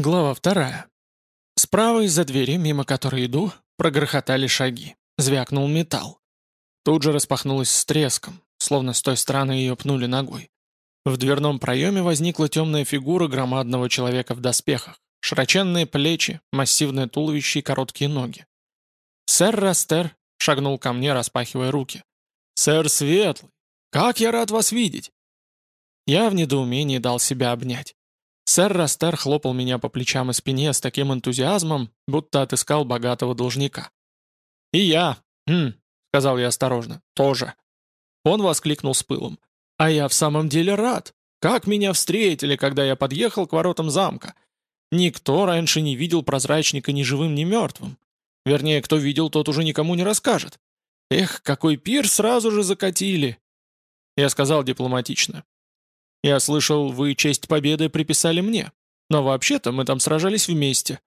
Глава вторая. Справа из-за двери, мимо которой иду, прогрохотали шаги. Звякнул металл. Тут же распахнулась с треском, словно с той стороны ее пнули ногой. В дверном проеме возникла темная фигура громадного человека в доспехах. Широченные плечи, массивное туловище и короткие ноги. «Сэр Растер», — шагнул ко мне, распахивая руки. «Сэр Светлый, как я рад вас видеть!» Я в недоумении дал себя обнять. Сэр Растер хлопал меня по плечам и спине с таким энтузиазмом, будто отыскал богатого должника. «И я, хм», — сказал я осторожно, — «тоже». Он воскликнул с пылом. «А я в самом деле рад. Как меня встретили, когда я подъехал к воротам замка. Никто раньше не видел прозрачника ни живым, ни мертвым. Вернее, кто видел, тот уже никому не расскажет. Эх, какой пир сразу же закатили!» Я сказал дипломатично. Я слышал, вы честь победы приписали мне. Но вообще-то мы там сражались вместе».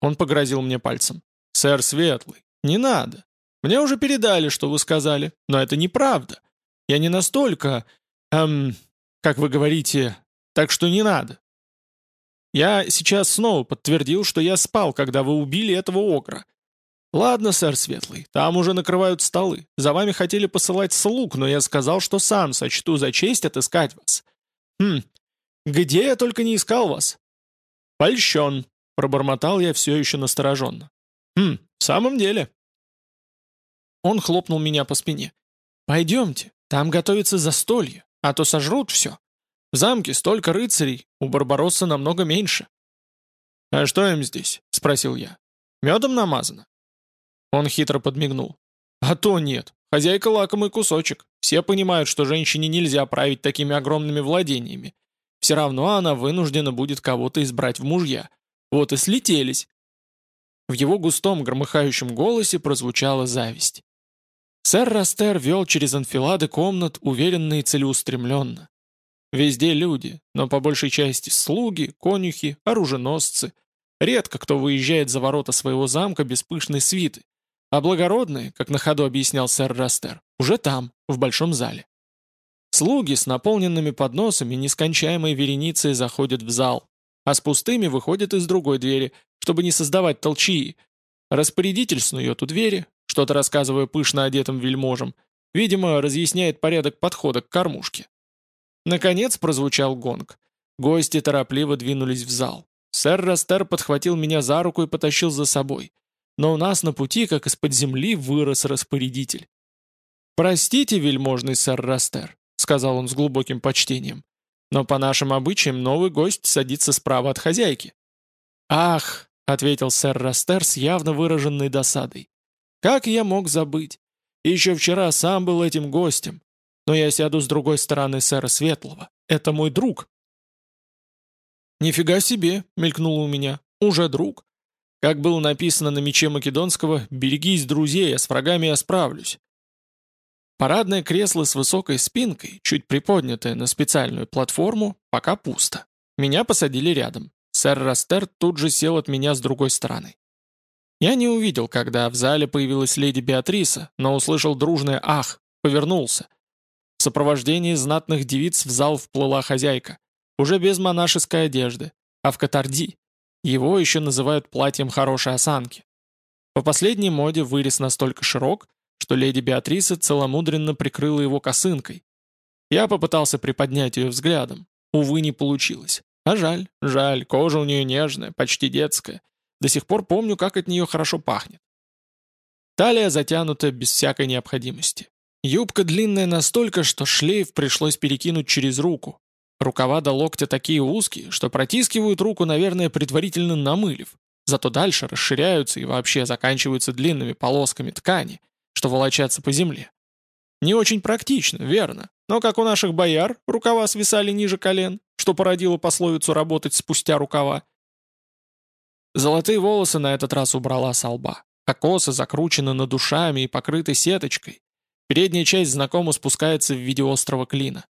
Он погрозил мне пальцем. «Сэр Светлый, не надо. Мне уже передали, что вы сказали, но это неправда. Я не настолько... Эм, как вы говорите, так что не надо. Я сейчас снова подтвердил, что я спал, когда вы убили этого огра. «Ладно, сэр Светлый, там уже накрывают столы. За вами хотели посылать слуг, но я сказал, что сам сочту за честь отыскать вас. Хм, где я только не искал вас?» «Польщен», — пробормотал я все еще настороженно. «Хм, в самом деле». Он хлопнул меня по спине. «Пойдемте, там готовится застолье, а то сожрут все. В замке столько рыцарей, у Барбаросса намного меньше». «А что им здесь?» — спросил я. «Медом намазано?» Он хитро подмигнул. «А то нет. Хозяйка лакомый кусочек. Все понимают, что женщине нельзя править такими огромными владениями. Все равно она вынуждена будет кого-то избрать в мужья. Вот и слетелись». В его густом громыхающем голосе прозвучала зависть. Сэр Растер вел через анфилады комнат уверенно и целеустремленно. Везде люди, но по большей части слуги, конюхи, оруженосцы. Редко кто выезжает за ворота своего замка без пышной свиты. А благородные, как на ходу объяснял сэр Растер, уже там, в большом зале. Слуги с наполненными подносами нескончаемой вереницей заходят в зал, а с пустыми выходят из другой двери, чтобы не создавать толчии. Распорядитель снует у двери, что-то рассказывая пышно одетым вельможам, видимо, разъясняет порядок подхода к кормушке. Наконец прозвучал гонг. Гости торопливо двинулись в зал. Сэр Растер подхватил меня за руку и потащил за собой но у нас на пути, как из-под земли, вырос распорядитель. «Простите, вельможный сэр Растер», — сказал он с глубоким почтением, «но по нашим обычаям новый гость садится справа от хозяйки». «Ах», — ответил сэр Растер с явно выраженной досадой, «как я мог забыть? Еще вчера сам был этим гостем, но я сяду с другой стороны сэра Светлого. Это мой друг». «Нифига себе», — мелькнуло у меня, — «уже друг. Как было написано на мече Македонского «Берегись, друзей, я с врагами я справлюсь». Парадное кресло с высокой спинкой, чуть приподнятое на специальную платформу, пока пусто. Меня посадили рядом. Сэр Растер тут же сел от меня с другой стороны. Я не увидел, когда в зале появилась леди Беатриса, но услышал дружное «ах», повернулся. В сопровождении знатных девиц в зал вплыла хозяйка, уже без монашеской одежды, а в катарди, его еще называют платьем хорошей осанки. По последней моде вырез настолько широк, что леди Беатриса целомудренно прикрыла его косынкой. Я попытался приподнять ее взглядом. Увы, не получилось. А жаль, жаль, кожа у нее нежная, почти детская. До сих пор помню, как от нее хорошо пахнет. Талия затянута без всякой необходимости. Юбка длинная настолько, что шлейф пришлось перекинуть через руку, Рукава до локтя такие узкие, что протискивают руку, наверное, предварительно намылив. Зато дальше расширяются и вообще заканчиваются длинными полосками ткани, что волочатся по земле. Не очень практично, верно. Но как у наших бояр, рукава свисали ниже колен, что породило пословицу работать спустя рукава. Золотые волосы на этот раз убрала со лба, а косы закручены над душами и покрыты сеточкой. Передняя часть знакомо спускается в виде острого клина.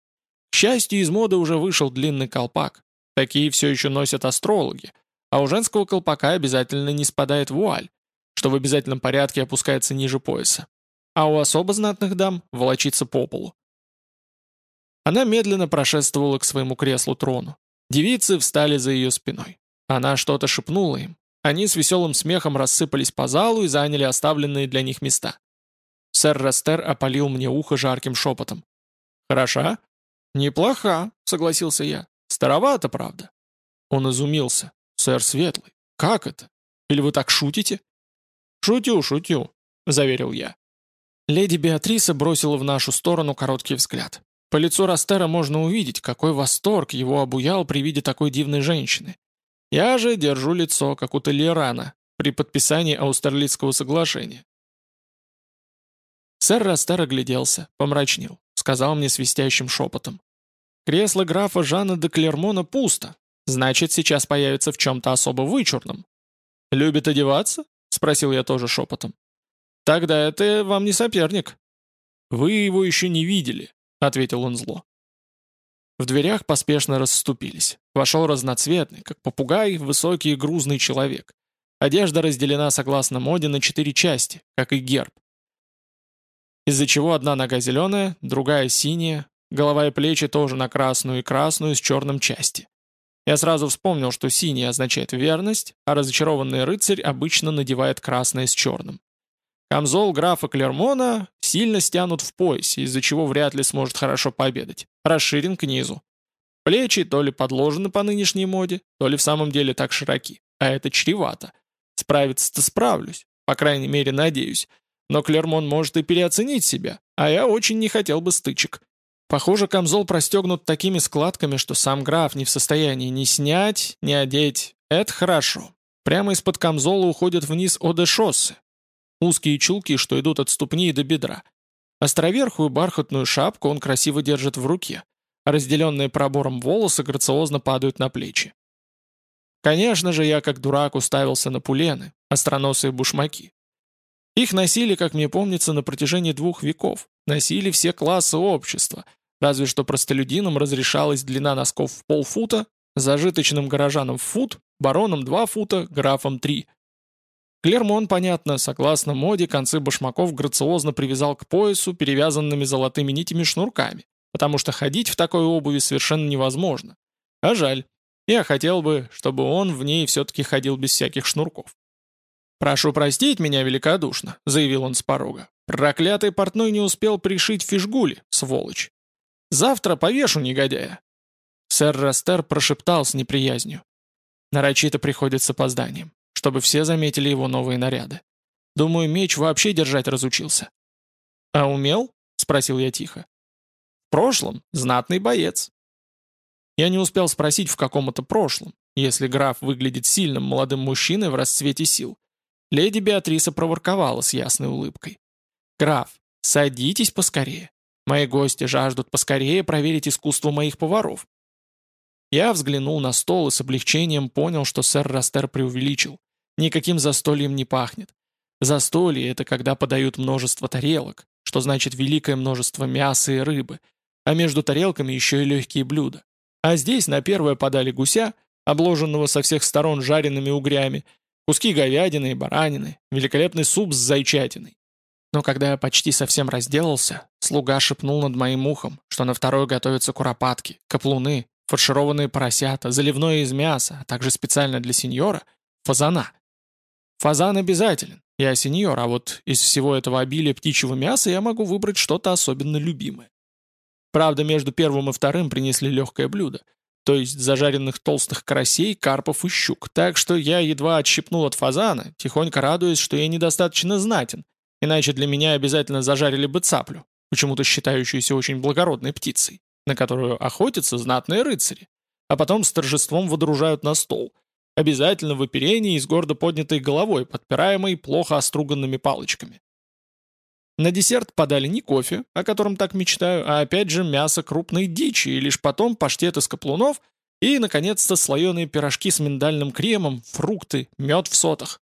Счастью, из моды уже вышел длинный колпак. Такие все еще носят астрологи, а у женского колпака обязательно не спадает вуаль, что в обязательном порядке опускается ниже пояса. А у особо знатных дам волочится по полу. Она медленно прошествовала к своему креслу-трону. Девицы встали за ее спиной. Она что-то шепнула им. Они с веселым смехом рассыпались по залу и заняли оставленные для них места. Сэр Растер опалил мне ухо жарким шепотом. «Хороша?» «Неплоха», — согласился я. «Старовато, правда?» Он изумился. «Сэр Светлый, как это? Или вы так шутите?» «Шутю, шутю», — заверил я. Леди Беатриса бросила в нашу сторону короткий взгляд. По лицу Растера можно увидеть, какой восторг его обуял при виде такой дивной женщины. Я же держу лицо, как у Толерана, при подписании Аустерлицкого соглашения. Сэр Растер огляделся, помрачнел, сказал мне свистящим шепотом. «Кресло графа Жана де Клермона пусто. Значит, сейчас появится в чем-то особо вычурном». «Любит одеваться?» — спросил я тоже шепотом. «Тогда это вам не соперник». «Вы его еще не видели», — ответил он зло. В дверях поспешно расступились. Вошел разноцветный, как попугай, высокий и грузный человек. Одежда разделена согласно моде на четыре части, как и герб из-за чего одна нога зеленая, другая синяя, голова и плечи тоже на красную и красную с черным части. Я сразу вспомнил, что синий означает верность, а разочарованный рыцарь обычно надевает красное с черным. Камзол графа Клермона сильно стянут в поясе, из-за чего вряд ли сможет хорошо пообедать. Расширен к низу. Плечи то ли подложены по нынешней моде, то ли в самом деле так широки. А это чревато. Справиться-то справлюсь. По крайней мере, надеюсь. Но Клермон может и переоценить себя, а я очень не хотел бы стычек. Похоже, камзол простегнут такими складками, что сам граф не в состоянии ни снять, ни одеть. Это хорошо. Прямо из-под камзола уходят вниз оде-шоссы. Узкие чулки, что идут от ступни до бедра. Островерхую бархатную шапку он красиво держит в руке, а разделенные пробором волосы грациозно падают на плечи. Конечно же, я как дурак уставился на пулены, остроносые бушмаки. Их носили, как мне помнится, на протяжении двух веков. Носили все классы общества. Разве что простолюдинам разрешалась длина носков в полфута, зажиточным горожанам в фут, баронам два фута, графам три. Клермон, понятно, согласно моде, концы башмаков грациозно привязал к поясу перевязанными золотыми нитями шнурками, потому что ходить в такой обуви совершенно невозможно. А жаль. Я хотел бы, чтобы он в ней все-таки ходил без всяких шнурков. «Прошу простить меня великодушно», — заявил он с порога. «Проклятый портной не успел пришить фишгули, сволочь. Завтра повешу негодяя». Сэр Растер прошептал с неприязнью. Нарочито приходит с опозданием, чтобы все заметили его новые наряды. Думаю, меч вообще держать разучился. «А умел?» — спросил я тихо. «В прошлом знатный боец». Я не успел спросить, в каком это прошлом, если граф выглядит сильным молодым мужчиной в расцвете сил. Леди Беатриса проворковала с ясной улыбкой. «Граф, садитесь поскорее. Мои гости жаждут поскорее проверить искусство моих поваров». Я взглянул на стол и с облегчением понял, что сэр Растер преувеличил. Никаким застольем не пахнет. Застолье — это когда подают множество тарелок, что значит великое множество мяса и рыбы, а между тарелками еще и легкие блюда. А здесь на первое подали гуся, обложенного со всех сторон жареными угрями, Куски говядины и баранины, великолепный суп с зайчатиной. Но когда я почти совсем разделался, слуга шепнул над моим ухом, что на второй готовятся куропатки, каплуны, фаршированные поросята, заливное из мяса, а также специально для сеньора – фазана. Фазан обязателен, я сеньор, а вот из всего этого обилия птичьего мяса я могу выбрать что-то особенно любимое. Правда, между первым и вторым принесли легкое блюдо – то есть зажаренных толстых карасей, карпов и щук, так что я едва отщипнул от фазана, тихонько радуясь, что я недостаточно знатен, иначе для меня обязательно зажарили бы цаплю, почему-то считающуюся очень благородной птицей, на которую охотятся знатные рыцари, а потом с торжеством водружают на стол, обязательно в оперении и с гордо поднятой головой, подпираемой плохо оструганными палочками. На десерт подали не кофе, о котором так мечтаю, а опять же мясо крупной дичи, и лишь потом паштет из каплунов и, наконец-то, слоеные пирожки с миндальным кремом, фрукты, мед в сотах.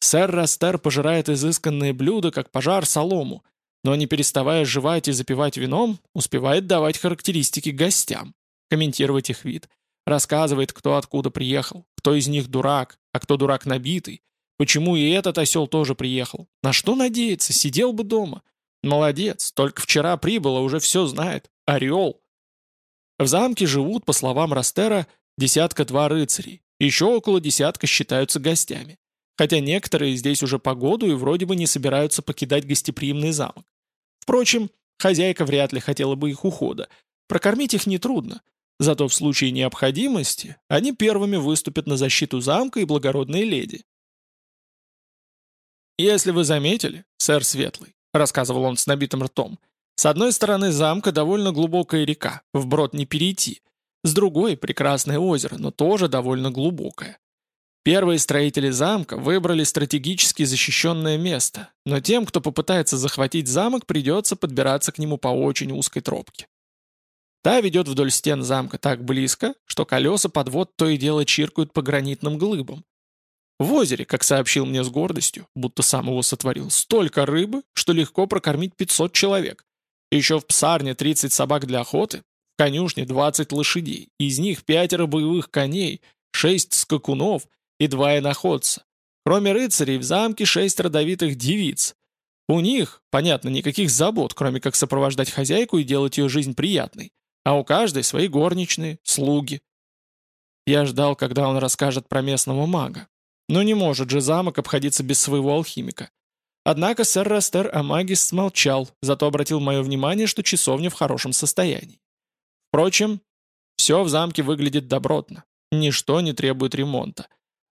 Сэр Растер пожирает изысканные блюда, как пожар солому, но не переставая жевать и запивать вином, успевает давать характеристики гостям, комментировать их вид, рассказывает, кто откуда приехал, кто из них дурак, а кто дурак набитый, Почему и этот осел тоже приехал? На что надеяться? Сидел бы дома. Молодец, только вчера прибыло, уже все знает. Орел. В замке живут, по словам Растера, десятка-два рыцарей. Еще около десятка считаются гостями. Хотя некоторые здесь уже погоду и вроде бы не собираются покидать гостеприимный замок. Впрочем, хозяйка вряд ли хотела бы их ухода. Прокормить их нетрудно. Зато в случае необходимости они первыми выступят на защиту замка и благородной леди. «Если вы заметили, сэр Светлый», — рассказывал он с набитым ртом, «с одной стороны замка довольно глубокая река, вброд не перейти, с другой — прекрасное озеро, но тоже довольно глубокое. Первые строители замка выбрали стратегически защищенное место, но тем, кто попытается захватить замок, придется подбираться к нему по очень узкой тропке. Та ведет вдоль стен замка так близко, что колеса подвод то и дело чиркают по гранитным глыбам. В озере, как сообщил мне с гордостью, будто сам его сотворил, столько рыбы, что легко прокормить 500 человек. Еще в псарне 30 собак для охоты, в конюшне 20 лошадей, из них пятеро боевых коней, шесть скакунов и два иноходца. Кроме рыцарей, в замке шесть родовитых девиц. У них, понятно, никаких забот, кроме как сопровождать хозяйку и делать ее жизнь приятной. А у каждой свои горничные, слуги. Я ждал, когда он расскажет про местного мага. Но не может же замок обходиться без своего алхимика. Однако сэр Растер Амагис смолчал, зато обратил мое внимание, что часовня в хорошем состоянии. Впрочем, все в замке выглядит добротно. Ничто не требует ремонта.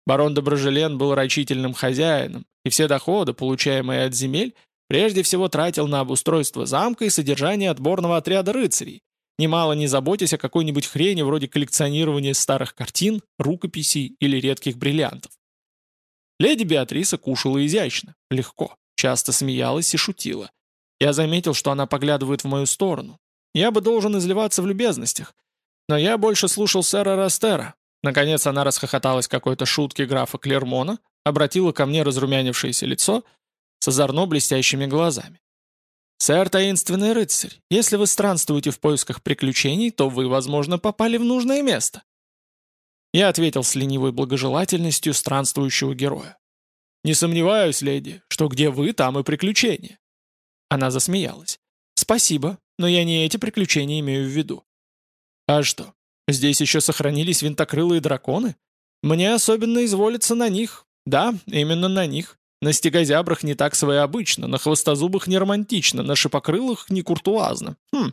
Барон Доброжелен был рачительным хозяином, и все доходы, получаемые от земель, прежде всего тратил на обустройство замка и содержание отборного отряда рыцарей, немало не заботясь о какой-нибудь хрени вроде коллекционирования старых картин, рукописей или редких бриллиантов. Леди Беатриса кушала изящно, легко, часто смеялась и шутила. Я заметил, что она поглядывает в мою сторону. Я бы должен изливаться в любезностях. Но я больше слушал сэра Растера. Наконец она расхохоталась какой-то шутки графа Клермона, обратила ко мне разрумянившееся лицо с озорно блестящими глазами. «Сэр таинственный рыцарь, если вы странствуете в поисках приключений, то вы, возможно, попали в нужное место. Я ответил с ленивой благожелательностью странствующего героя. «Не сомневаюсь, леди, что где вы, там и приключения». Она засмеялась. «Спасибо, но я не эти приключения имею в виду». «А что, здесь еще сохранились винтокрылые драконы? Мне особенно изволится на них. Да, именно на них. На стегозябрах не так своеобычно, на хвостозубах не романтично, на шипокрылых не куртуазно. Хм».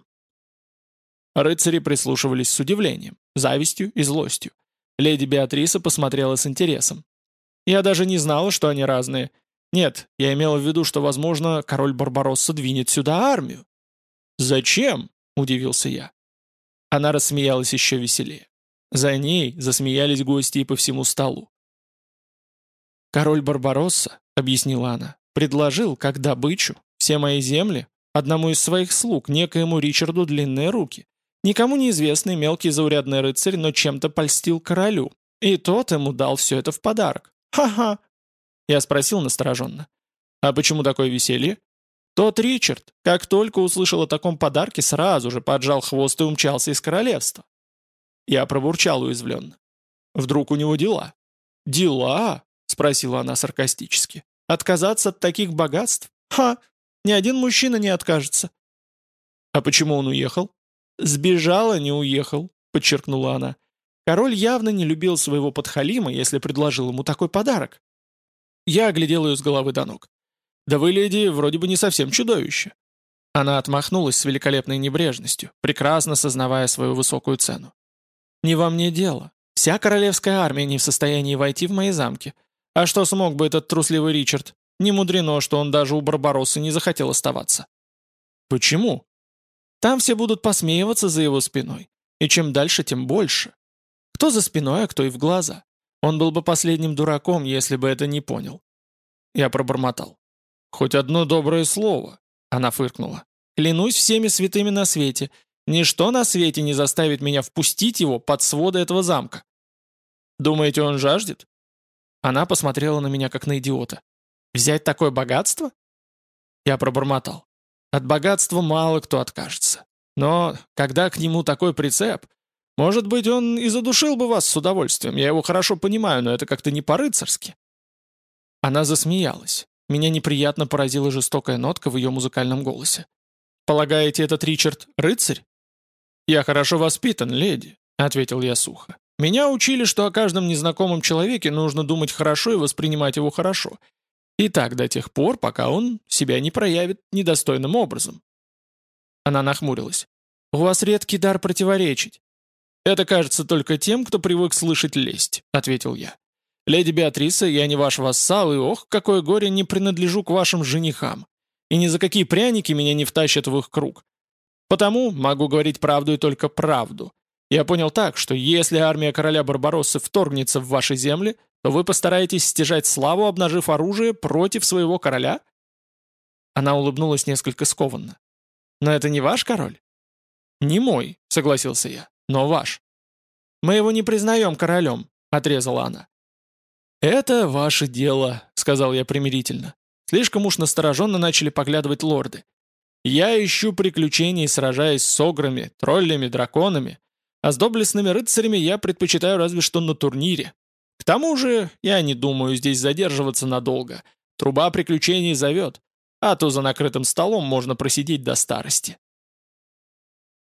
Рыцари прислушивались с удивлением, завистью и злостью. Леди Беатриса посмотрела с интересом. «Я даже не знала, что они разные. Нет, я имела в виду, что, возможно, король Барбаросса двинет сюда армию». «Зачем?» — удивился я. Она рассмеялась еще веселее. За ней засмеялись гости и по всему столу. «Король Барбаросса», — объяснила она, — «предложил, как добычу, все мои земли, одному из своих слуг, некоему Ричарду Длинные Руки, Никому неизвестный мелкий заурядный рыцарь, но чем-то польстил королю. И тот ему дал все это в подарок. Ха-ха!» Я спросил настороженно. «А почему такое веселье?» Тот Ричард, как только услышал о таком подарке, сразу же поджал хвост и умчался из королевства. Я пробурчал уязвленно. «Вдруг у него дела?» «Дела?» — спросила она саркастически. «Отказаться от таких богатств? Ха! Ни один мужчина не откажется». «А почему он уехал?» «Сбежал, а не уехал», — подчеркнула она. Король явно не любил своего подхалима, если предложил ему такой подарок. Я оглядел ее с головы до ног. «Да вы, леди, вроде бы не совсем чудовище». Она отмахнулась с великолепной небрежностью, прекрасно сознавая свою высокую цену. «Не во мне дело. Вся королевская армия не в состоянии войти в мои замки. А что смог бы этот трусливый Ричард? Не мудрено, что он даже у Барбароссы не захотел оставаться». «Почему?» Там все будут посмеиваться за его спиной. И чем дальше, тем больше. Кто за спиной, а кто и в глаза. Он был бы последним дураком, если бы это не понял. Я пробормотал. «Хоть одно доброе слово», — она фыркнула. «Клянусь всеми святыми на свете. Ничто на свете не заставит меня впустить его под своды этого замка». «Думаете, он жаждет?» Она посмотрела на меня, как на идиота. «Взять такое богатство?» Я пробормотал. От богатства мало кто откажется. Но когда к нему такой прицеп, может быть, он и задушил бы вас с удовольствием, я его хорошо понимаю, но это как-то не по-рыцарски». Она засмеялась. Меня неприятно поразила жестокая нотка в ее музыкальном голосе. «Полагаете, этот Ричард — рыцарь?» «Я хорошо воспитан, леди», — ответил я сухо. Меня учили, что о каждом незнакомом человеке нужно думать хорошо и воспринимать его хорошо. И так до тех пор, пока он себя не проявит недостойным образом. Она нахмурилась. «У вас редкий дар противоречить». «Это кажется только тем, кто привык слышать лесть», — ответил я. «Леди Беатриса, я не ваш вассал, и ох, какое горе, не принадлежу к вашим женихам. И ни за какие пряники меня не втащат в их круг. Потому могу говорить правду и только правду. Я понял так, что если армия короля Барбароссы вторгнется в ваши земли, вы постараетесь стяжать славу, обнажив оружие против своего короля?» Она улыбнулась несколько скованно. «Но это не ваш король?» «Не мой», — согласился я, — «но ваш». «Мы его не признаем королем», — отрезала она. «Это ваше дело», — сказал я примирительно. Слишком уж настороженно начали поглядывать лорды. «Я ищу приключений, сражаясь с ограми, троллями, драконами, а с доблестными рыцарями я предпочитаю разве что на турнире. Тому же, я не думаю здесь задерживаться надолго. Труба приключений зовет, а то за накрытым столом можно просидеть до старости.